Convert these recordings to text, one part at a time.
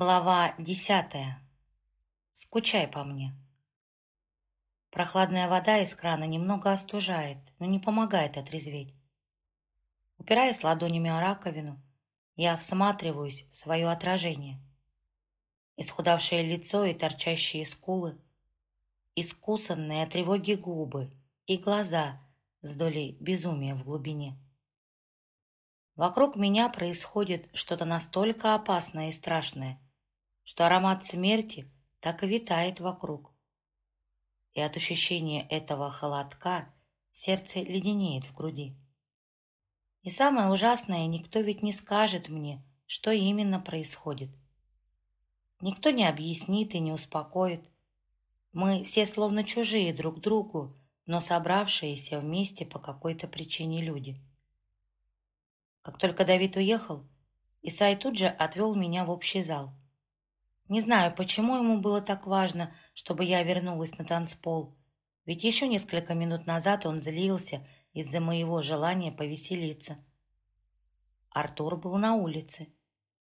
Глава десятая. Скучай по мне. Прохладная вода из крана немного остужает, но не помогает отрезветь. Упираясь ладонями о раковину, я всматриваюсь в свое отражение. Исхудавшее лицо и торчащие скулы, искусанные от тревоги губы и глаза с долей безумия в глубине. Вокруг меня происходит что-то настолько опасное и страшное, что аромат смерти так и витает вокруг. И от ощущения этого холодка сердце леденеет в груди. И самое ужасное, никто ведь не скажет мне, что именно происходит. Никто не объяснит и не успокоит. Мы все словно чужие друг другу, но собравшиеся вместе по какой-то причине люди. Как только Давид уехал, Исай тут же отвел меня в общий зал. Не знаю, почему ему было так важно, чтобы я вернулась на танцпол, ведь еще несколько минут назад он злился из-за моего желания повеселиться. Артур был на улице.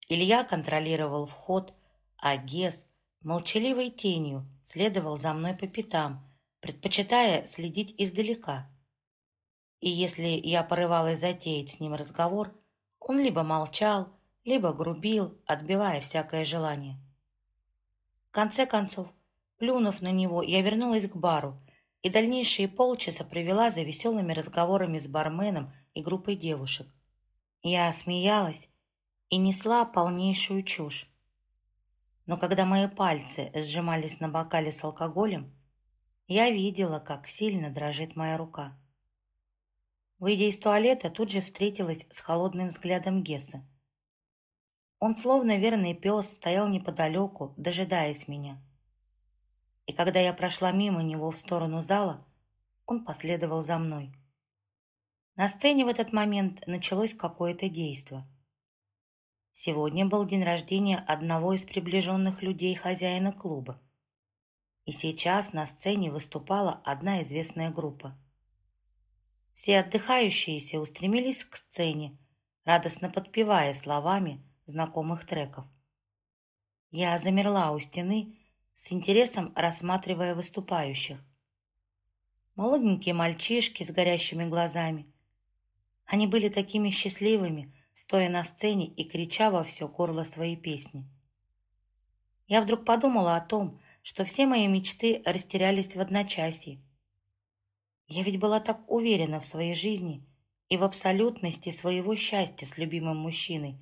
Илья контролировал вход, а Гес молчаливой тенью следовал за мной по пятам, предпочитая следить издалека. И если я порывалась затеять с ним разговор, он либо молчал, либо грубил, отбивая всякое желание. В конце концов, плюнув на него, я вернулась к бару и дальнейшие полчаса провела за веселыми разговорами с барменом и группой девушек. Я смеялась и несла полнейшую чушь. Но когда мои пальцы сжимались на бокале с алкоголем, я видела, как сильно дрожит моя рука. Выйдя из туалета, тут же встретилась с холодным взглядом Гесса. Он, словно верный пес, стоял неподалеку, дожидаясь меня. И когда я прошла мимо него в сторону зала, он последовал за мной. На сцене в этот момент началось какое-то действо. Сегодня был день рождения одного из приближенных людей хозяина клуба. И сейчас на сцене выступала одна известная группа. Все отдыхающиеся устремились к сцене, радостно подпевая словами знакомых треков. Я замерла у стены, с интересом рассматривая выступающих. Молоденькие мальчишки с горящими глазами. Они были такими счастливыми, стоя на сцене и крича во все горло свои песни. Я вдруг подумала о том, что все мои мечты растерялись в одночасье, я ведь была так уверена в своей жизни и в абсолютности своего счастья с любимым мужчиной,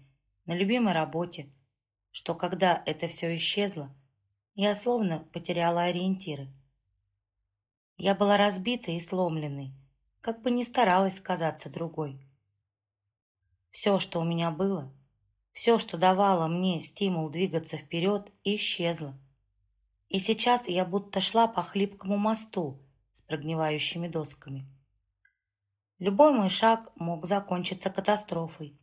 на любимой работе, что когда это все исчезло, я словно потеряла ориентиры. Я была разбитой и сломленной, как бы ни старалась казаться другой. Все, что у меня было, все, что давало мне стимул двигаться вперед, исчезло. И сейчас я будто шла по хлипкому мосту, прогнивающими досками. Любой мой шаг мог закончиться катастрофой.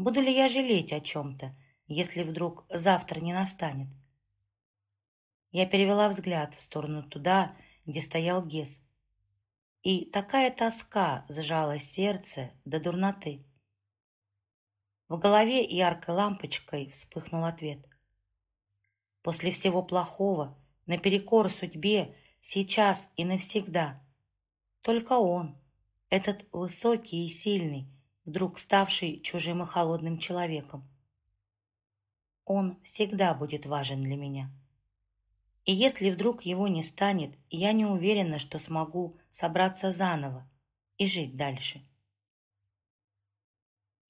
Буду ли я жалеть о чем-то, если вдруг завтра не настанет? Я перевела взгляд в сторону туда, где стоял Гес. И такая тоска сжала сердце до дурноты. В голове яркой лампочкой вспыхнул ответ. После всего плохого, наперекор судьбе, сейчас и навсегда. Только он, этот высокий и сильный, вдруг ставший чужим и холодным человеком. Он всегда будет важен для меня. И если вдруг его не станет, я не уверена, что смогу собраться заново и жить дальше.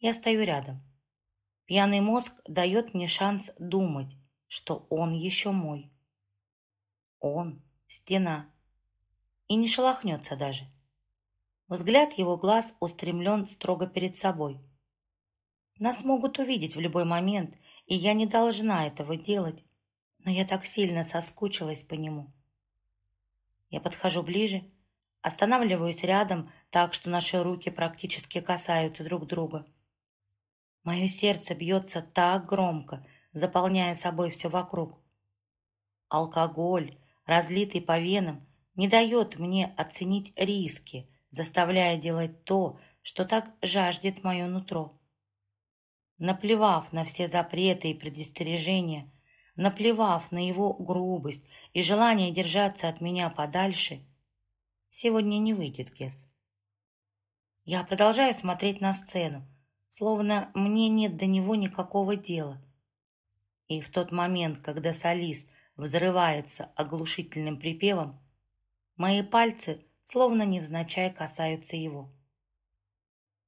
Я стою рядом. Пьяный мозг дает мне шанс думать, что он еще мой. Он стена. И не шелохнется даже. Взгляд его глаз устремлен строго перед собой. Нас могут увидеть в любой момент, и я не должна этого делать, но я так сильно соскучилась по нему. Я подхожу ближе, останавливаюсь рядом, так что наши руки практически касаются друг друга. Мое сердце бьется так громко, заполняя собой все вокруг. Алкоголь, разлитый по венам, не дает мне оценить риски, заставляя делать то, что так жаждет мое нутро. наплевав на все запреты и предостережения, наплевав на его грубость и желание держаться от меня подальше, сегодня не выйдет Гес. Я продолжаю смотреть на сцену, словно мне нет до него никакого дела. И в тот момент, когда солист взрывается оглушительным припевом, мои пальцы словно невзначай касаются его.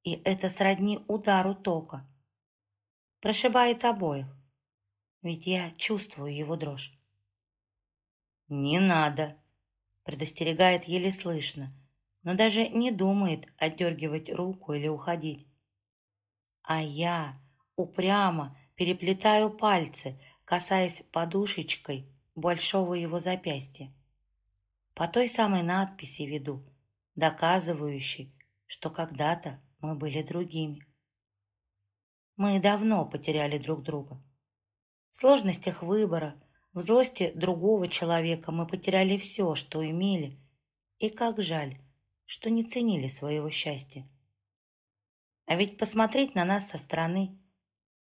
И это сродни удару тока. Прошибает обоих, ведь я чувствую его дрожь. «Не надо!» — предостерегает еле слышно, но даже не думает отдергивать руку или уходить. А я упрямо переплетаю пальцы, касаясь подушечкой большого его запястья. По той самой надписи веду, доказывающей, что когда-то мы были другими. Мы давно потеряли друг друга. В сложностях выбора, в злости другого человека мы потеряли все, что имели, и как жаль, что не ценили своего счастья. А ведь посмотреть на нас со стороны,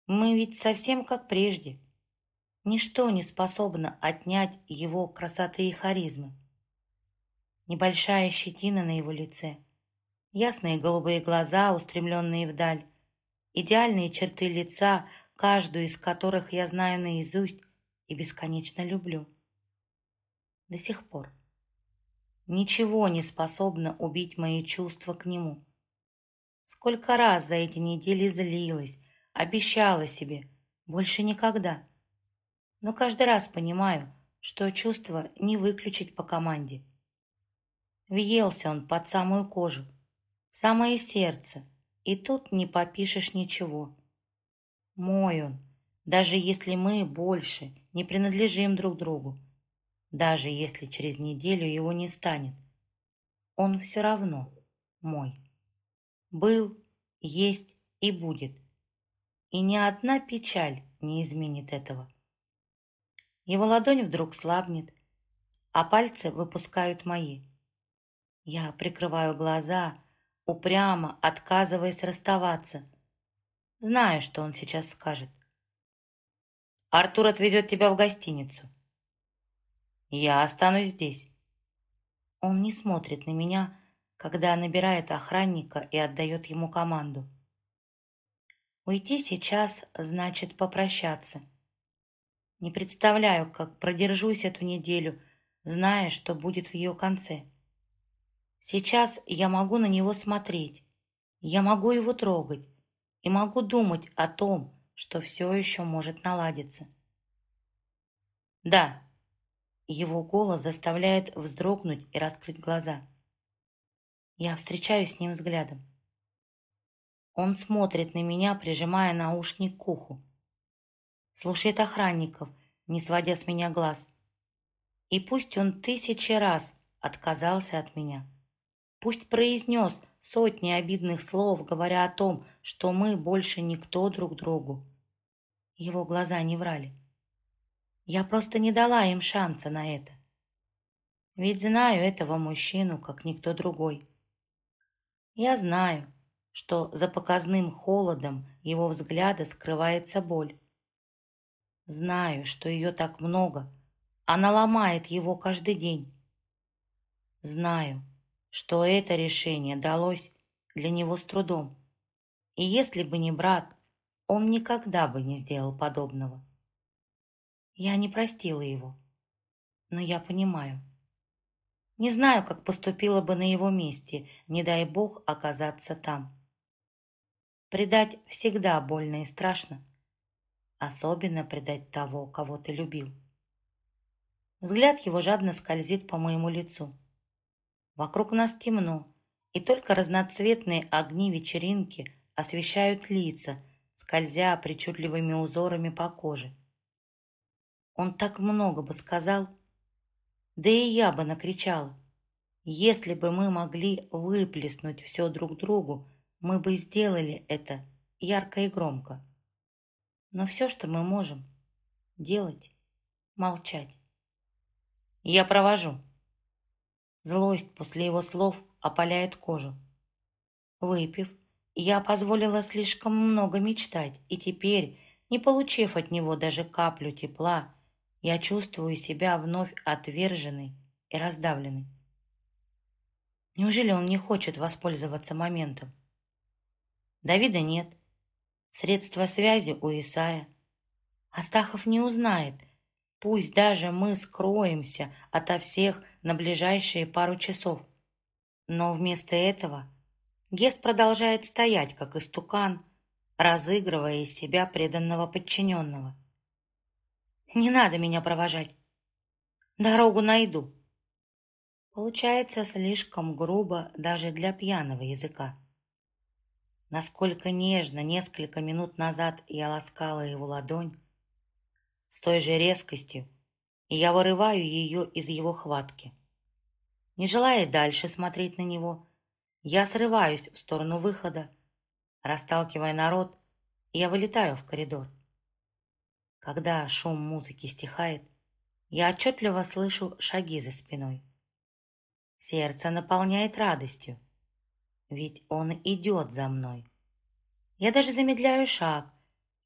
мы ведь совсем как прежде. Ничто не способно отнять его красоты и харизмы. Небольшая щетина на его лице, ясные голубые глаза, устремленные вдаль, идеальные черты лица, каждую из которых я знаю наизусть и бесконечно люблю. До сих пор. Ничего не способно убить мои чувства к нему. Сколько раз за эти недели злилась, обещала себе, больше никогда. Но каждый раз понимаю, что чувство не выключить по команде. Въелся он под самую кожу, в самое сердце, и тут не попишешь ничего. Мой он, даже если мы больше не принадлежим друг другу, даже если через неделю его не станет, он все равно мой был, есть и будет. И ни одна печаль не изменит этого. Его ладонь вдруг слабнет, а пальцы выпускают мои. Я прикрываю глаза, упрямо отказываясь расставаться. Знаю, что он сейчас скажет. Артур отвезет тебя в гостиницу. Я останусь здесь. Он не смотрит на меня, когда набирает охранника и отдает ему команду. Уйти сейчас значит попрощаться. Не представляю, как продержусь эту неделю, зная, что будет в ее конце. Сейчас я могу на него смотреть, я могу его трогать и могу думать о том, что все еще может наладиться. Да, его голос заставляет вздрогнуть и раскрыть глаза. Я встречаюсь с ним взглядом. Он смотрит на меня, прижимая наушник к уху. Слушает охранников, не сводя с меня глаз. И пусть он тысячи раз отказался от меня, пусть произнес сотни обидных слов, говоря о том, что мы больше никто друг другу. Его глаза не врали. Я просто не дала им шанса на это. Ведь знаю этого мужчину, как никто другой. Я знаю, что за показным холодом его взгляда скрывается боль. Знаю, что ее так много, она ломает его каждый день. Знаю, что это решение далось для него с трудом. И если бы не брат, он никогда бы не сделал подобного. Я не простила его, но я понимаю. Не знаю, как поступила бы на его месте, не дай бог оказаться там. Предать всегда больно и страшно. Особенно предать того, кого ты любил. Взгляд его жадно скользит по моему лицу. Вокруг нас темно, и только разноцветные огни вечеринки освещают лица, скользя причудливыми узорами по коже. Он так много бы сказал, да и я бы накричала. Если бы мы могли выплеснуть все друг другу, мы бы сделали это ярко и громко. Но все, что мы можем делать, молчать. Я провожу. Злость после его слов опаляет кожу. Выпив я позволила слишком много мечтать, и теперь, не получив от него даже каплю тепла, я чувствую себя вновь отверженной и раздавленной. Неужели он не хочет воспользоваться моментом? Давида нет. Средства связи у Исая. Астахов не узнает. Пусть даже мы скроемся ото всех на ближайшие пару часов. Но вместо этого Гест продолжает стоять, как истукан, разыгрывая из себя преданного подчиненного. «Не надо меня провожать. Дорогу найду». Получается слишком грубо даже для пьяного языка. Насколько нежно несколько минут назад я ласкала его ладонь, с той же резкостью, и я вырываю ее из его хватки. Не желая дальше смотреть на него, я срываюсь в сторону выхода, расталкивая народ, я вылетаю в коридор. Когда шум музыки стихает, я отчетливо слышу шаги за спиной. Сердце наполняет радостью, ведь он идет за мной. Я даже замедляю шаг,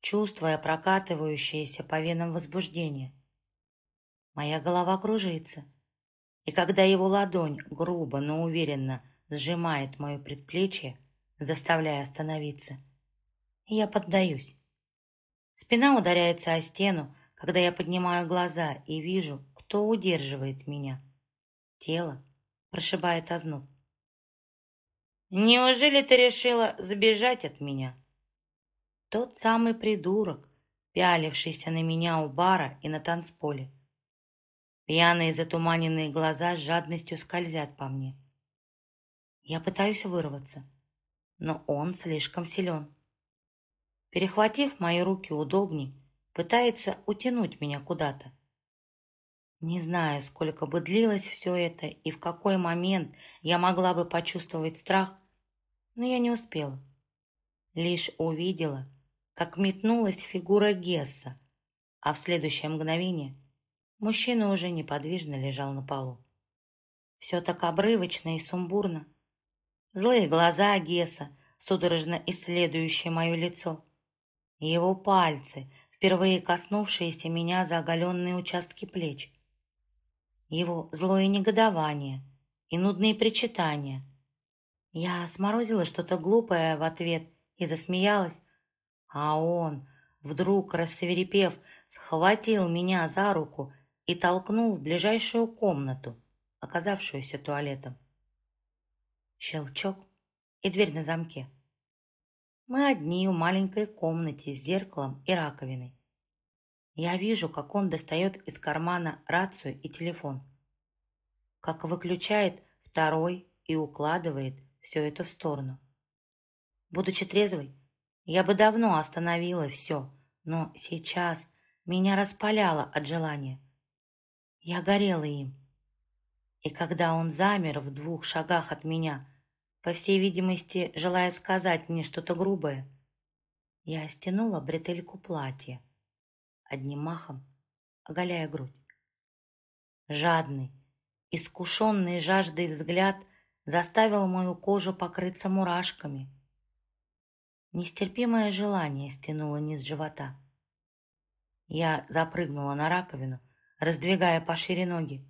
чувствуя прокатывающееся по венам возбуждение. Моя голова кружится, и когда его ладонь грубо, но уверенно сжимает мое предплечье, заставляя остановиться, я поддаюсь. Спина ударяется о стену, когда я поднимаю глаза и вижу, кто удерживает меня. Тело прошибает озноб. «Неужели ты решила сбежать от меня?» Тот самый придурок, пялившийся на меня у бара и на танцполе. Пьяные затуманенные глаза с жадностью скользят по мне. Я пытаюсь вырваться, но он слишком силен. Перехватив мои руки удобней, пытается утянуть меня куда-то. Не знаю, сколько бы длилось все это и в какой момент я могла бы почувствовать страх, но я не успела. Лишь увидела, как метнулась фигура Гесса, а в следующее мгновение мужчина уже неподвижно лежал на полу. Все так обрывочно и сумбурно. Злые глаза Гесса, судорожно исследующие мое лицо. Его пальцы, впервые коснувшиеся меня за оголенные участки плеч его злое негодование и нудные причитания. Я сморозила что-то глупое в ответ и засмеялась, а он, вдруг рассверепев, схватил меня за руку и толкнул в ближайшую комнату, оказавшуюся туалетом. Щелчок и дверь на замке. Мы одни в маленькой комнате с зеркалом и раковиной. Я вижу, как он достает из кармана рацию и телефон. Как выключает второй и укладывает все это в сторону. Будучи трезвой, я бы давно остановила все, но сейчас меня распаляло от желания. Я горела им. И когда он замер в двух шагах от меня, по всей видимости, желая сказать мне что-то грубое, я стянула бретельку платья одним махом, оголяя грудь. Жадный, искушенный жаждой взгляд заставил мою кожу покрыться мурашками. Нестерпимое желание стянуло низ живота. Я запрыгнула на раковину, раздвигая пошире ноги.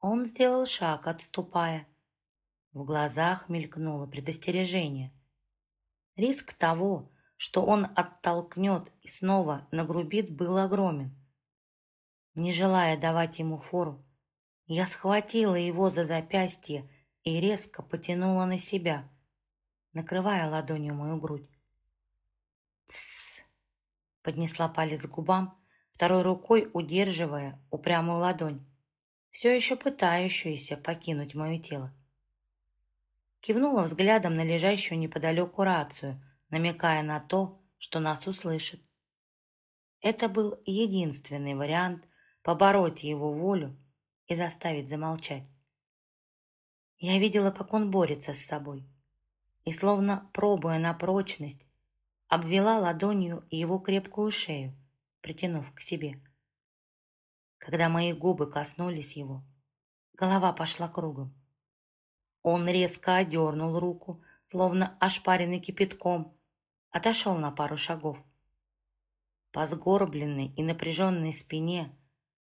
Он сделал шаг, отступая. В глазах мелькнуло предостережение. Риск того, что он оттолкнет и снова нагрубит, был огромен. Не желая давать ему фору, я схватила его за запястье и резко потянула на себя, накрывая ладонью мою грудь. «Тссс!» — поднесла палец к губам, второй рукой удерживая упрямую ладонь, все еще пытающуюся покинуть мое тело. Кивнула взглядом на лежащую неподалеку рацию — намекая на то, что нас услышит. Это был единственный вариант побороть его волю и заставить замолчать. Я видела, как он борется с собой, и, словно пробуя на прочность, обвела ладонью его крепкую шею, притянув к себе. Когда мои губы коснулись его, голова пошла кругом. Он резко одернул руку, словно ошпаренный кипятком, отошел на пару шагов. По сгорбленной и напряженной спине,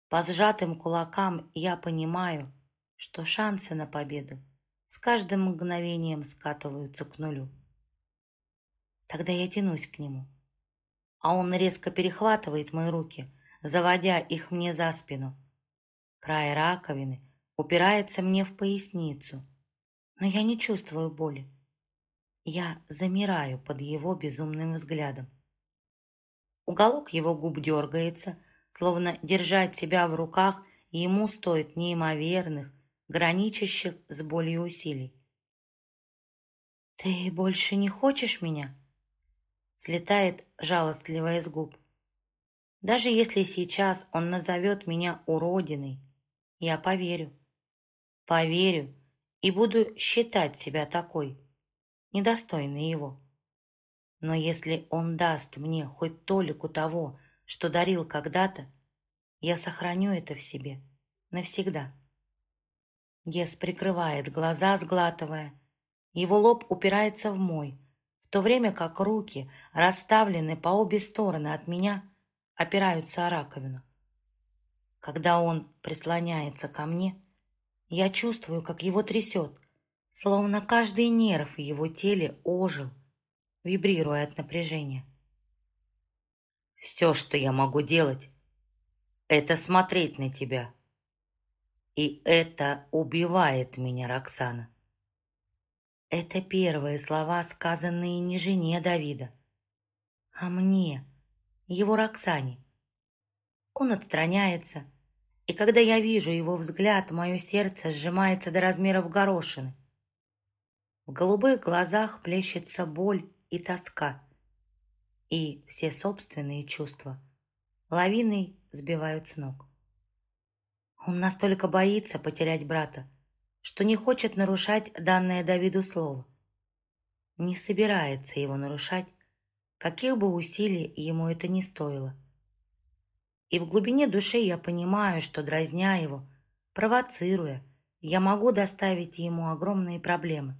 по сжатым кулакам я понимаю, что шансы на победу с каждым мгновением скатываются к нулю. Тогда я тянусь к нему, а он резко перехватывает мои руки, заводя их мне за спину. Край раковины упирается мне в поясницу, но я не чувствую боли. Я замираю под его безумным взглядом. Уголок его губ дергается, словно держать себя в руках ему стоит неимоверных, граничащих с болью усилий. «Ты больше не хочешь меня?» Слетает жалостливо из губ. Даже если сейчас он назовет меня уродиной, я поверю. Поверю и буду считать себя такой, недостойной его. Но если он даст мне хоть толику того, что дарил когда-то, я сохраню это в себе навсегда. Гес прикрывает глаза, сглатывая. Его лоб упирается в мой, в то время как руки, расставлены по обе стороны от меня, опираются о раковину. Когда он прислоняется ко мне, я чувствую, как его трясет, словно каждый нерв в его теле ожил, вибрируя от напряжения. Все, что я могу делать, это смотреть на тебя. И это убивает меня, Роксана. Это первые слова, сказанные не жене Давида, а мне, его Роксане. Он отстраняется, и когда я вижу его взгляд, мое сердце сжимается до размеров горошины. В голубых глазах плещется боль и тоска, и все собственные чувства лавиной сбивают с ног. Он настолько боится потерять брата, что не хочет нарушать данное Давиду слово. Не собирается его нарушать, каких бы усилий ему это не стоило. И в глубине души я понимаю, что, дразня его, провоцируя, я могу доставить ему огромные проблемы.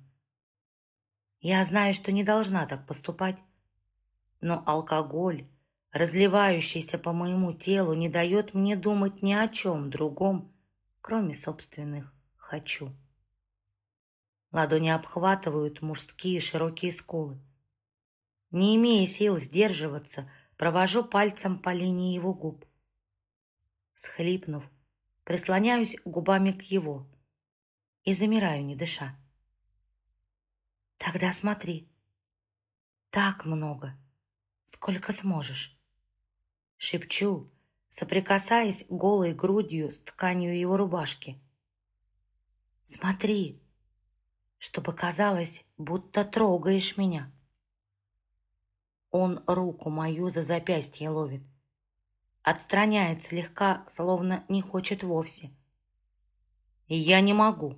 Я знаю, что не должна так поступать, но алкоголь, разливающийся по моему телу, не дает мне думать ни о чем другом, кроме собственных «хочу». Ладони обхватывают мужские широкие скулы. Не имея сил сдерживаться, провожу пальцем по линии его губ. Схлипнув, прислоняюсь губами к его и замираю, не дыша. Тогда смотри. Так много, сколько сможешь. Шепчу, соприкасаясь голой грудью с тканью его рубашки. Смотри, чтобы казалось, будто трогаешь меня. Он руку мою за запястье ловит. Отстраняет слегка, словно не хочет вовсе. Я не могу.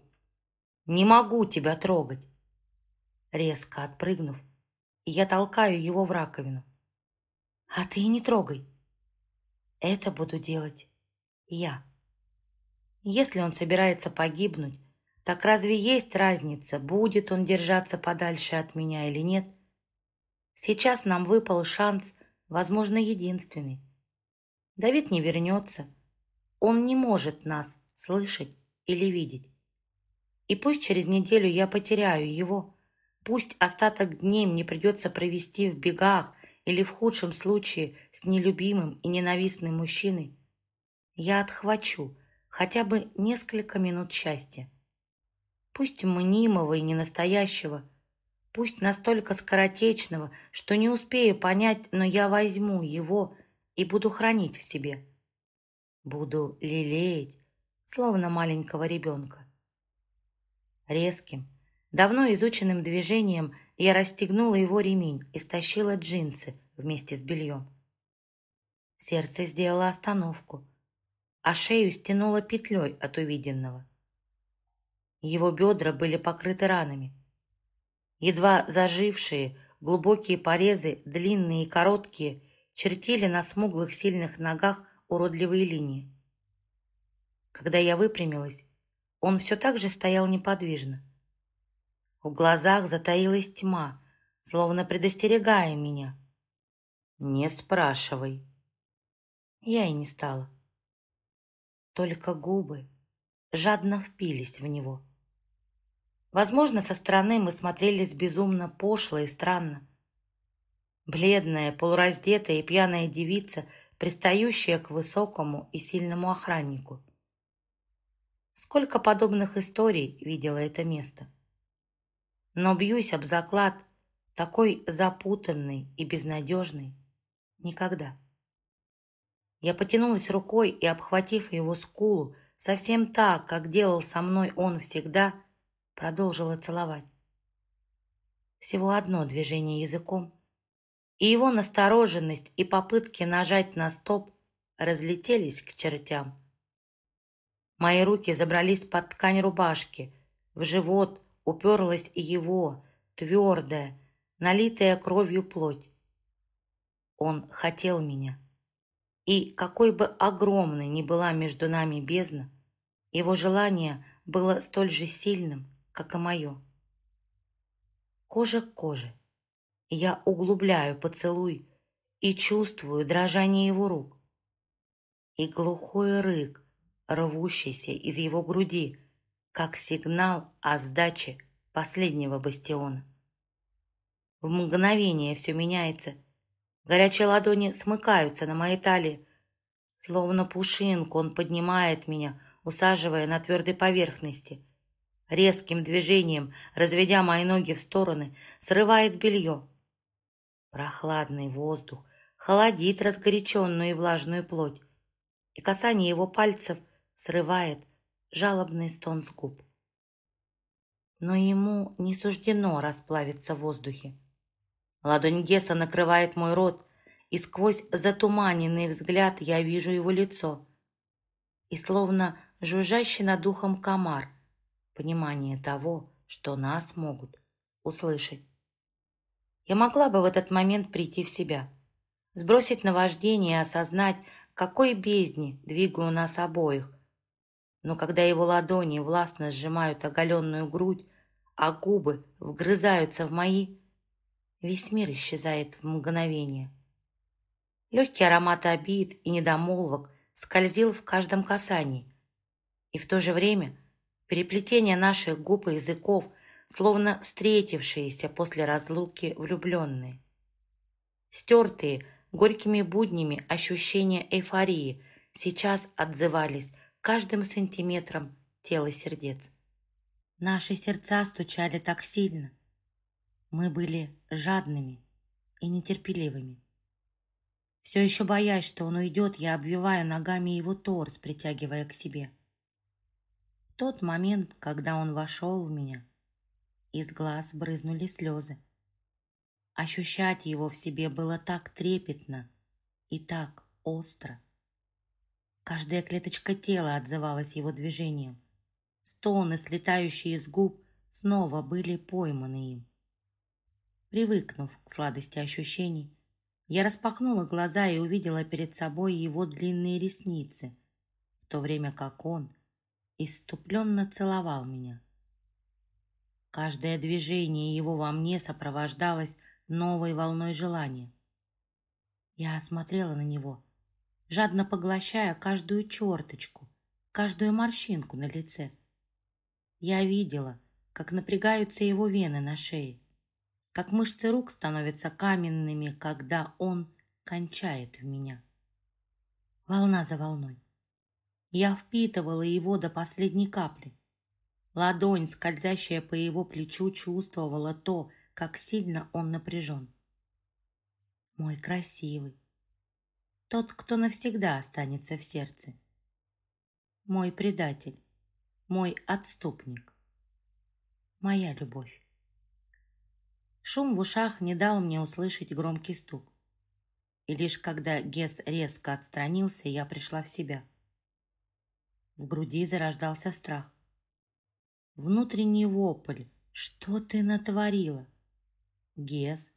Не могу тебя трогать. Резко отпрыгнув, я толкаю его в раковину. А ты не трогай. Это буду делать я. Если он собирается погибнуть, так разве есть разница, будет он держаться подальше от меня или нет? Сейчас нам выпал шанс, возможно, единственный. Давид не вернется. Он не может нас слышать или видеть. И пусть через неделю я потеряю его, пусть остаток дней мне придется провести в бегах или в худшем случае с нелюбимым и ненавистным мужчиной, я отхвачу хотя бы несколько минут счастья. Пусть мнимого и ненастоящего, пусть настолько скоротечного, что не успею понять, но я возьму его и буду хранить в себе. Буду лелеять, словно маленького ребенка. Резким, давно изученным движением я расстегнула его ремень и стащила джинсы вместе с бельем. Сердце сделало остановку, а шею стянуло петлей от увиденного. Его бедра были покрыты ранами. Едва зажившие, глубокие порезы, длинные и короткие, чертили на смуглых сильных ногах уродливые линии. Когда я выпрямилась, он все так же стоял неподвижно. В глазах затаилась тьма, словно предостерегая меня. «Не спрашивай». Я и не стала. Только губы жадно впились в него. Возможно, со стороны мы смотрелись безумно пошло и странно. Бледная, полураздетая и пьяная девица, пристающая к высокому и сильному охраннику. Сколько подобных историй видела это место. Но бьюсь об заклад, такой запутанный и безнадежный, никогда. Я потянулась рукой и, обхватив его скулу, совсем так, как делал со мной он всегда, продолжила целовать. Всего одно движение языком, и его настороженность и попытки нажать на стоп разлетелись к чертям. Мои руки забрались под ткань рубашки, в живот уперлась его, твердая, налитая кровью плоть. Он хотел меня. И какой бы огромной ни была между нами бездна, его желание было столь же сильным, как и мое. Кожа к коже. Я углубляю поцелуй и чувствую дрожание его рук. И глухой рык, рвущийся из его груди, как сигнал о сдаче последнего бастиона. В мгновение все меняется. Горячие ладони смыкаются на моей талии. Словно пушинку он поднимает меня, усаживая на твердой поверхности резким движением, разведя мои ноги в стороны, срывает белье. Прохладный воздух холодит разгоряченную и влажную плоть, и касание его пальцев срывает жалобный стон с губ. Но ему не суждено расплавиться в воздухе. Ладонь Геса накрывает мой рот, и сквозь затуманенный взгляд я вижу его лицо. И словно жужжащий над ухом комар — понимание того, что нас могут услышать. Я могла бы в этот момент прийти в себя, сбросить наваждение и осознать, какой бездне двигаю нас обоих. Но когда его ладони властно сжимают оголенную грудь, а губы вгрызаются в мои, весь мир исчезает в мгновение. Легкий аромат обид и недомолвок скользил в каждом касании, и в то же время – Переплетение наших губ и языков, словно встретившиеся после разлуки влюбленные. Стертые горькими буднями ощущения эйфории сейчас отзывались каждым сантиметром тела сердец. Наши сердца стучали так сильно. Мы были жадными и нетерпеливыми. Все еще боясь, что он уйдет, я обвиваю ногами его торс, притягивая к себе тот момент, когда он вошел в меня, из глаз брызнули слезы. Ощущать его в себе было так трепетно и так остро. Каждая клеточка тела отзывалась его движением. Стоны, слетающие из губ, снова были пойманы им. Привыкнув к сладости ощущений, я распахнула глаза и увидела перед собой его длинные ресницы, в то время как он иступленно целовал меня. Каждое движение его во мне сопровождалось новой волной желания. Я осмотрела на него, жадно поглощая каждую черточку, каждую морщинку на лице. Я видела, как напрягаются его вены на шее, как мышцы рук становятся каменными, когда он кончает в меня. Волна за волной. Я впитывала его до последней капли. Ладонь, скользящая по его плечу, чувствовала то, как сильно он напряжен. Мой красивый. Тот, кто навсегда останется в сердце. Мой предатель. Мой отступник. Моя любовь. Шум в ушах не дал мне услышать громкий стук. И лишь когда Гес резко отстранился, я пришла в себя. В груди зарождался страх. Внутренний вопль. Что ты натворила? Гес,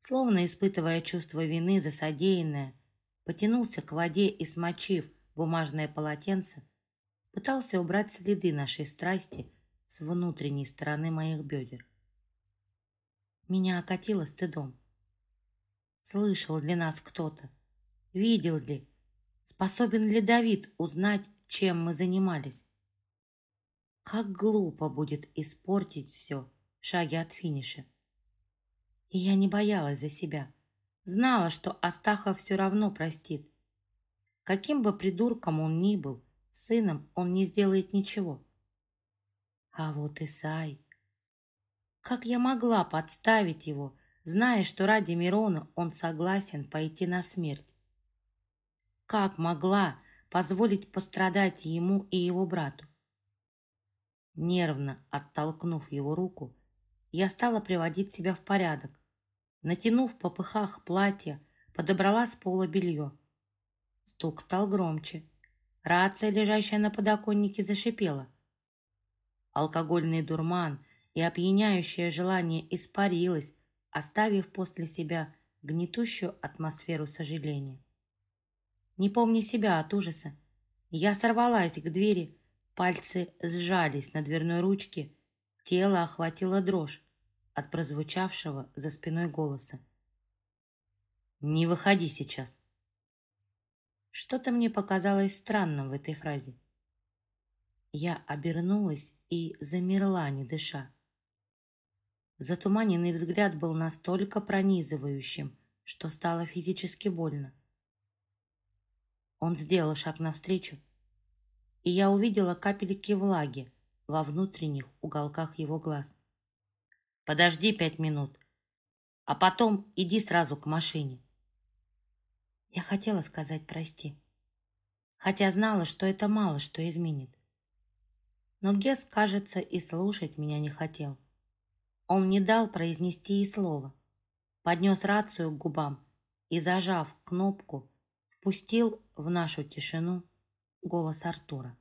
словно испытывая чувство вины за содеянное, потянулся к воде и, смочив бумажное полотенце, пытался убрать следы нашей страсти с внутренней стороны моих бедер. Меня окатило стыдом. Слышал ли нас кто-то? Видел ли? Способен ли Давид узнать, чем мы занимались? Как глупо будет испортить все в шаге от финиша. И я не боялась за себя. Знала, что Астахов все равно простит. Каким бы придурком он ни был, сыном он не сделает ничего. А вот Исай... Как я могла подставить его, зная, что ради Мирона он согласен пойти на смерть? Как могла позволить пострадать ему и его брату? Нервно оттолкнув его руку, я стала приводить себя в порядок. Натянув по пыхах платье, подобрала с пола белье. Стук стал громче. Рация, лежащая на подоконнике, зашипела. Алкогольный дурман и опьяняющее желание испарилось, оставив после себя гнетущую атмосферу сожаления. Не помня себя от ужаса, я сорвалась к двери, пальцы сжались на дверной ручке, тело охватило дрожь от прозвучавшего за спиной голоса. «Не выходи сейчас!» Что-то мне показалось странным в этой фразе. Я обернулась и замерла, не дыша. Затуманенный взгляд был настолько пронизывающим, что стало физически больно. Он сделал шаг навстречу, и я увидела капельки влаги во внутренних уголках его глаз. «Подожди пять минут, а потом иди сразу к машине». Я хотела сказать «прости», хотя знала, что это мало что изменит. Но Гес, кажется, и слушать меня не хотел. Он не дал произнести и слова. Поднес рацию к губам и, зажав кнопку, впустил в нашу тишину голос Артура.